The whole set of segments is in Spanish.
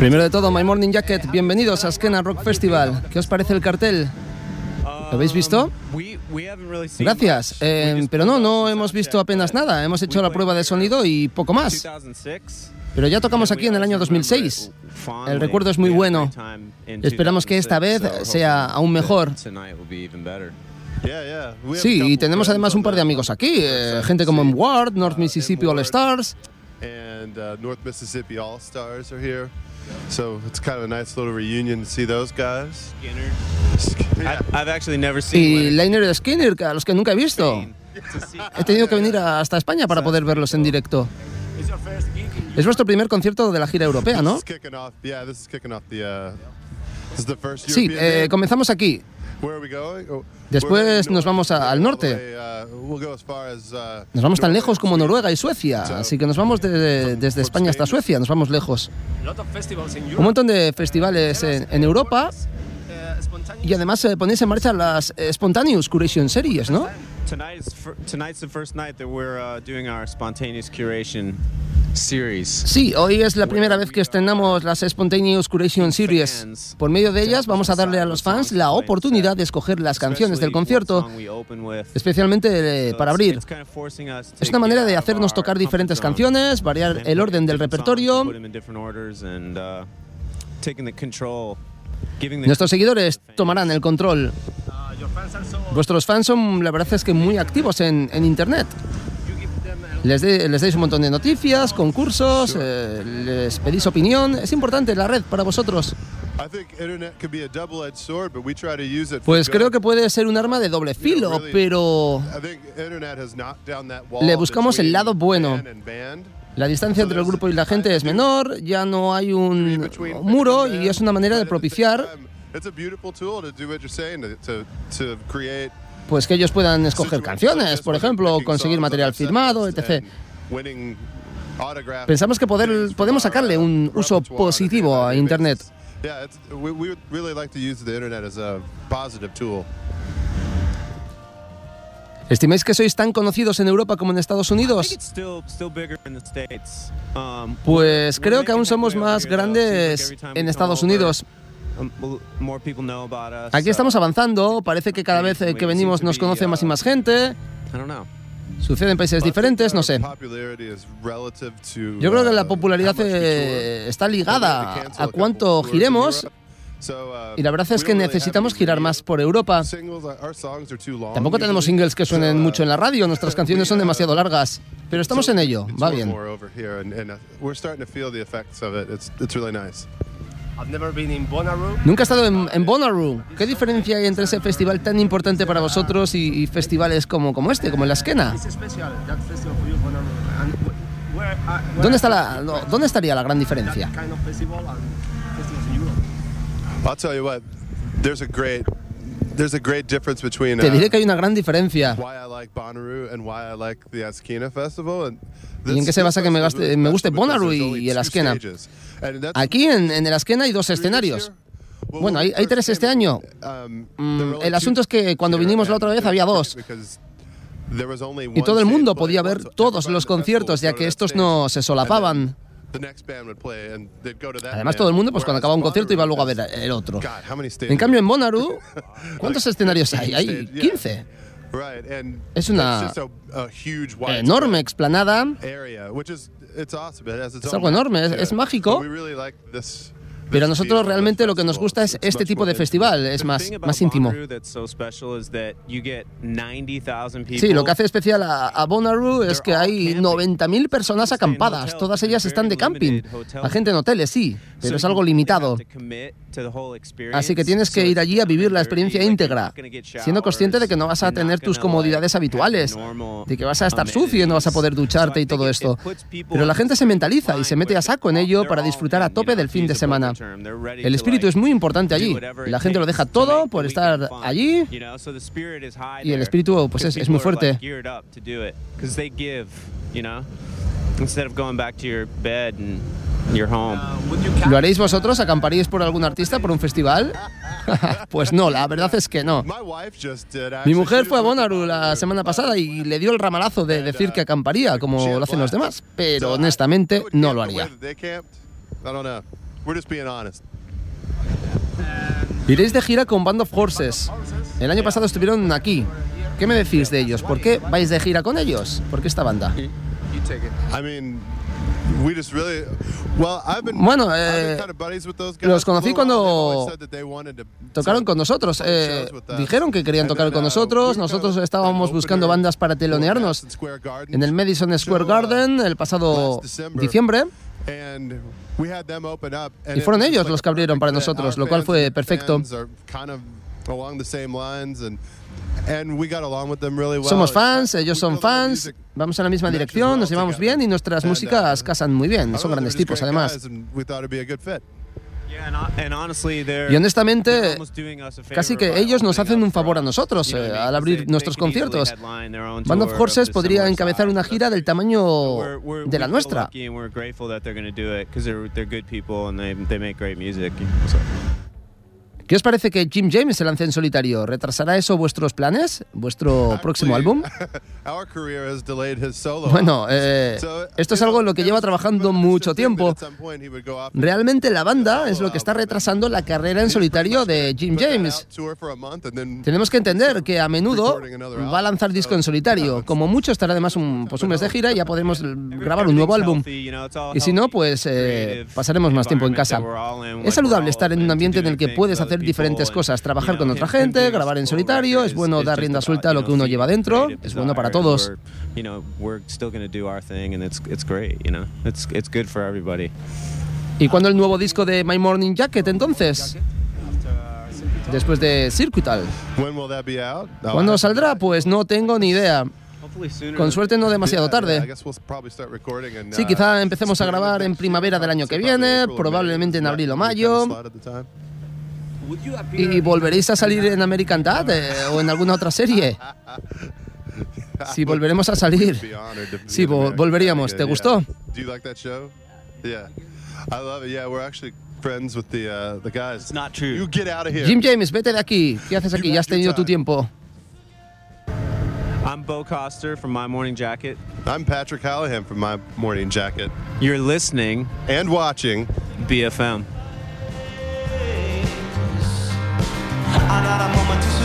Primero de todo, My Morning Jacket, bienvenidos a Skena Rock Festival. ¿Qué os parece el cartel? ¿Lo habéis visto? Gracias. Eh, pero no, no hemos visto apenas nada. Hemos hecho la prueba de sonido y poco más. Pero ya tocamos aquí en el año 2006. El recuerdo es muy bueno. Esperamos que esta vez sea aún mejor. Sí, y tenemos además un par de amigos aquí, eh, gente como Ward, North Mississippi All Stars. And uh, North Mississippi All Stars are here. So it's kind of a nice little reunion to see those guys. I, I've actually never seen Y Liner Skinner, que a los que nunca he visto. He tenido que venir hasta España para poder verlos en directo. Es vuestro primer concierto de la gira europea, ¿no? This is kicking off. Yeah, this is kicking off the. Uh, this is the first Sí, eh, comenzamos aquí. Where are we going? Oh, Después nos vamos a- al norte. uh, we'll go as far as, uh, Nos vamos tan lejos como. Noruega y Suecia, así que nos vamos de- desde España hasta Suecia, nos vamos lejos. Un montón de festivales en, en Europa y además eh, ponéis en marcha las eh, Spontaneous Curation Series, ¿no? Series. Sí, hoy es la primera vez que estrenamos las Spontaneous Curation Series. Por medio de ellas vamos a darle a los fans la oportunidad de escoger las canciones del concierto, especialmente eh, para abrir. Es una manera de hacernos tocar diferentes canciones, variar el orden del repertorio. put in different orders and, uh, taking the control, giving the Nuestros seguidores tomarán el control. Vuestros fans son, la verdad es que muy activos en, en Internet. Les, de- les dais un montón de noticias, concursos, eh, les pedís opinión. Es importante la red para vosotros. I think internet could be a double-edged sword, but we try to use it. for Pues creo que puede ser un arma de doble filo, pero Le buscamos el lado bueno. la distancia entre el grupo y la gente es menor, ya no hay un muro y es una manera de propiciar Pues que ellos puedan escoger canciones, por ejemplo, conseguir material firmado, etc. Pensamos que poder- podemos sacarle un uso positivo a Internet. ¿Estimáis que sois tan conocidos en Europa como en Estados Unidos? Um, Pues creo que aún somos más grandes en Estados Unidos. Um, l- more people know about us, Aquí estamos avanzando, parece que cada vez que venimos nos conoce más y más gente. Sucede en países diferentes, no sé. Yo creo que la uh, popularidad eh, está ligada a cuánto giremos. Uh, y la verdad es que necesitamos girar más por Europa. Tampoco tenemos singles que suenen uh, mucho en la radio, nuestras canciones son uh, demasiado largas, pero estamos en ello, va bien. Nunca he estado en, en Bonnaroo. ¿Qué diferencia hay entre ese festival tan importante para vosotros y, y festivales como, como este, como el Askena? It's special, that festival for you, Bonnaroo. And wh- where, uh, where ¿Dónde, está la, no, ¿Dónde estaría la gran diferencia? I'll tell you what. There's a great, there's a great difference between Te uh, diré que hay una gran diferencia. why I like Bonnaroo and why I like the Askena Festival. And ¿Y en qué se basa que me gaste- me guste Bonnaroo y- y el Askena? Aquí en, en el Askena hay dos escenarios. Bueno, hay, hay tres este año. Mm, el asunto es que cuando vinimos la otra vez había dos. Y todo el mundo podía ver todos los conciertos, ya que estos no se solapaban. Además, todo el mundo, pues cuando acaba un concierto, iba luego a ver el otro. En cambio, en Bonnaroo, ¿cuántos escenarios hay? Hay 15. Es una Enorme explanada. Es algo enorme, es- es mágico. Pero a nosotros realmente lo que nos gusta es este tipo de festival, es más, más íntimo. Bonnaroo that's so special is that you get 90,000 people Sí, lo que hace especial a, a Bonnaroo es que hay 90.000 personas acampadas. Todas ellas están de camping. La gente en hoteles, sí, pero es algo limitado. Así que tienes que ir allí a vivir la experiencia íntegra, siendo consciente de que no vas a tener tus comodidades habituales, de que vas a estar sucio y no vas a poder ducharte y todo esto. Pero la gente se mentaliza y se mete a saco en ello para disfrutar a tope del fin de semana. El espíritu es muy importante allí. La gente lo deja todo por estar allí. Y el espíritu, pues, es- es muy fuerte. Instead of going back to your bed and your home. Uh, would you ¿Lo haréis vosotros? ¿Acamparíais por algún artista, por un festival? pues no, la verdad es que no. Mi mujer fue a Bonnaroo la semana pasada y le dio el ramalazo de decir que acamparía, como lo hacen los demás, pero honestamente no lo haría. We're just being honest. Iréis de gira con Band of Horses. El año pasado estuvieron aquí. ¿Qué me decís de ellos? ¿Por qué vais de gira con ellos? ¿Por qué esta banda? I mean, we just really. Well, I've been. Bueno, I've eh, been kind of buddies with those guys los conocí cuando always said that they wanted to Tocaron con nosotros. eh, dijeron que querían tocar con nosotros. Nosotros estábamos an buscando bandas para telonearnos en el Madison Square Garden el pasado diciembre. And we had them open up, and Y fueron ellos los que abrieron para nosotros, Our lo cual fue perfecto. Somos fans, ellos son fans, vamos en la misma dirección, nos llevamos bien y nuestras And, uh, músicas casan muy bien. Son grandes tipos, además. Y honestamente, casi que ellos nos hacen un favor a nosotros eh, al abrir nuestros conciertos. Band of Horses podría encabezar una gira del tamaño de la nuestra. ¿Qué os parece que Jim James se lance en solitario? ¿Retrasará eso vuestros planes? ¿Vuestro próximo álbum? Bueno, eh, esto es algo en lo que lleva trabajando mucho tiempo. Realmente la banda es lo que está album. retrasando la carrera en solitario de Jim James. Tenemos que entender que a menudo va a lanzar disco en solitario. Como mucho estará además un, pues un mes de gira y ya podremos grabar un nuevo álbum. Y si no, pues eh, pasaremos más tiempo en casa. Es saludable estar en un ambiente en el que puedes hacer diferentes cosas, trabajar con otra gente, grabar en solitario, es bueno dar rienda suelta a lo que uno lleva dentro, es bueno para todos. You know, we're still going to do our thing and it's it's great, you know. It's it's good for everybody. ¿Y cuándo el nuevo disco de My Morning Jacket entonces? Después de Circuital. Oh, ¿Cuándo saldrá? Pues no tengo ni idea. Con suerte no demasiado tarde. Sí, uh, quizá empecemos a grabar en primavera del año que viene, probablemente en abril o mayo. ¿Y volveréis a salir en American Dad eh, o en alguna otra serie? Sí, volveremos a salir. Sí, volveríamos. ¿Te gustó? Do you like that show? Yeah. I love it. Yeah, we're actually friends with the uh, the guys. It's not true. You get out of here. Jim James, vete de aquí. ¿Qué haces aquí? Ya has tenido tu tiempo. I'm Bo Coster from My Morning Jacket. I'm Patrick Hallahan from My Morning Jacket You're listening and watching BFM. Another moment too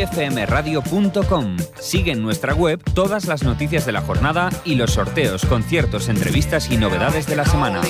out. bfmradio.com. Sigue en nuestra web todas las noticias de la jornada y los sorteos, conciertos, entrevistas y novedades de la semana.